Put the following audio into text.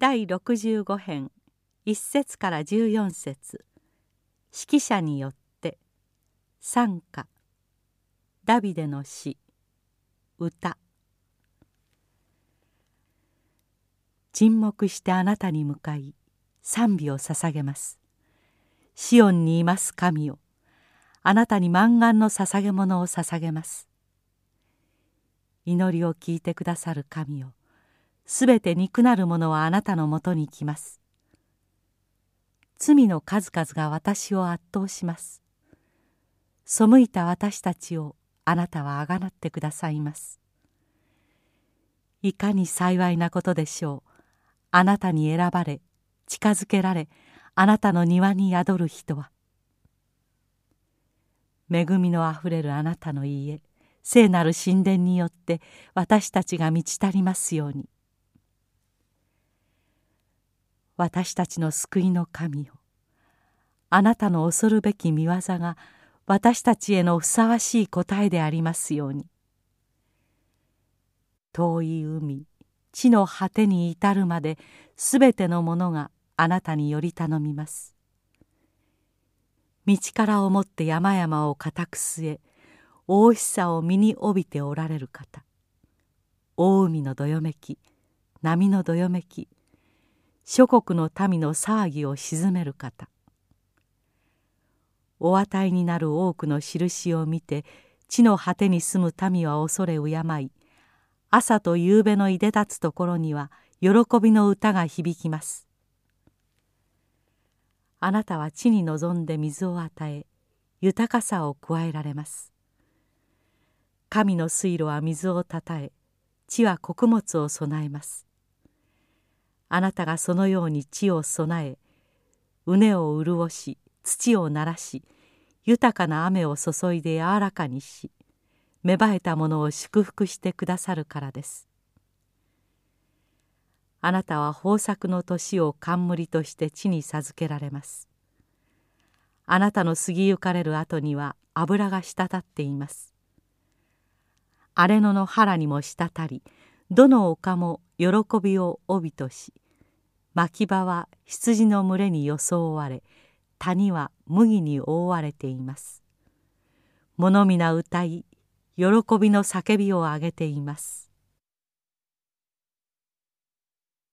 第65編1節から14節。指揮者によって賛歌ダビデの詩歌。沈黙してあなたに向かい賛美を捧げます。シオンにいます神よ。あなたに満願の捧げ物を捧げます。祈りを聞いてくださる神よ。すべて憎なる者はあなたのもとに来ます。罪の数々が私を圧倒します。背いた私たちをあなたはあがなってくださいます。いかに幸いなことでしょう。あなたに選ばれ近づけられあなたの庭に宿る人は。恵みのあふれるあなたの家聖なる神殿によって私たちが満ち足りますように。私たちの救いの神よ。あなたの恐るべき見業が私たちへのふさわしい答えでありますように。遠い海地の果てに至るまですべてのものがあなたにより頼みます。道からをもって山々を固く据え大しさを身に帯びておられる方。大海のどよめき波のどよめき諸国の民の騒ぎを鎮める方。お与えになる多くの印を見て地の果てに住む民は恐れ敬い朝と夕べのいで立つところには喜びの歌が響きます。あなたは地に望んで水を与え豊かさを加えられます。神の水路は水をたたえ地は穀物を備えます。あなたがそのように地を備え畝を潤し土をならし豊かな雨を注いで柔らかにし芽生えたものを祝福してくださるからです。あなたは豊作の年を冠として地に授けられます。あなたの過ぎゆかれる後には油が滴っています。荒れ野の原にも滴りどの丘も喜びを帯とし牧場は羊の群れに装われ谷は麦に覆われています。物皆歌い喜びの叫びをあげています。